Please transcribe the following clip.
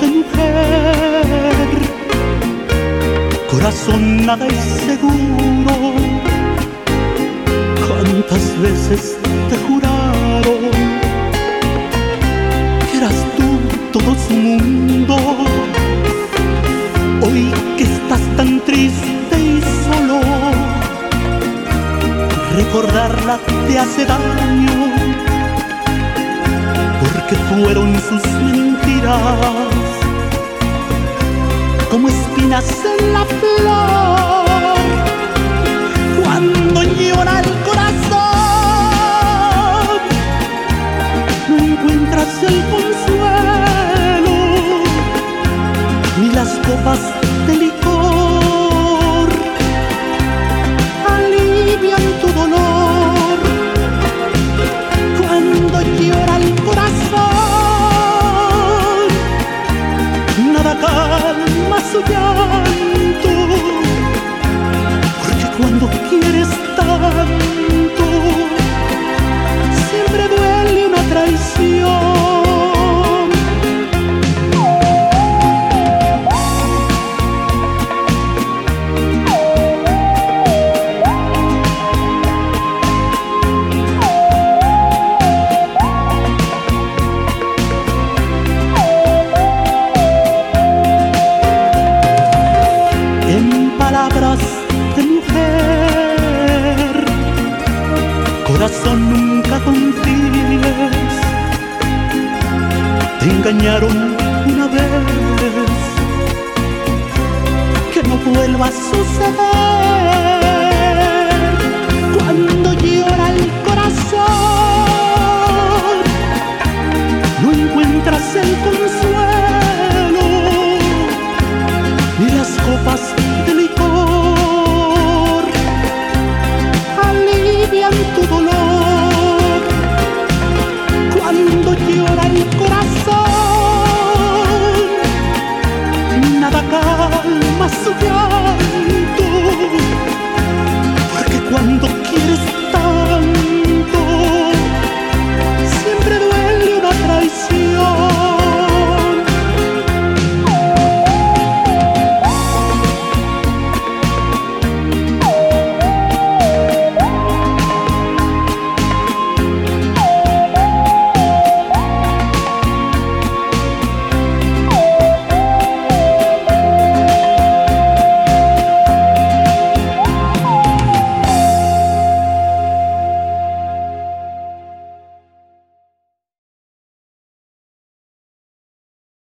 de mujer. Corazón nada es seguro, cuántas veces te juraron que eras tú todo su mundo. Hoy que estás tan triste y solo, recordarla te hace daño porque fueron sus mentiras como espinas en la flor. Cuando llora el corazón, no encuentras el su Corazón, nunca confíes. Te engañaron una vez. Que no vuelva a suceder. nada calma su viaje.